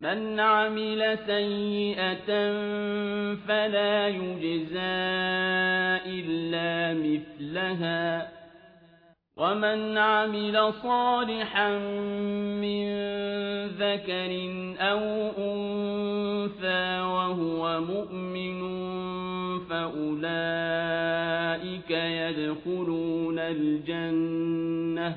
مَنْ عَمِلَ سَيِّئَةً فَلَا يُجْزَىٰ إِلَّا مِثْلَهَا. وَمَنْ عَمِلَ صَالِحًا مِّن ذَكَرٍ أَوْ أُنثَىٰ وَهُوَ مُؤْمِنٌ فَأُولَٰئِكَ يَدْخُلُونَ الْجَنَّةَ.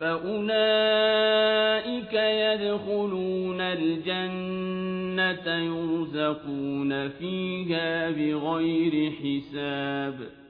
فَأُولَٰئِكَ يَدْخُلُونَ الْجَنَّةَ يُرْزَقُونَ فِيهَا بِغَيْرِ حِسَابٍ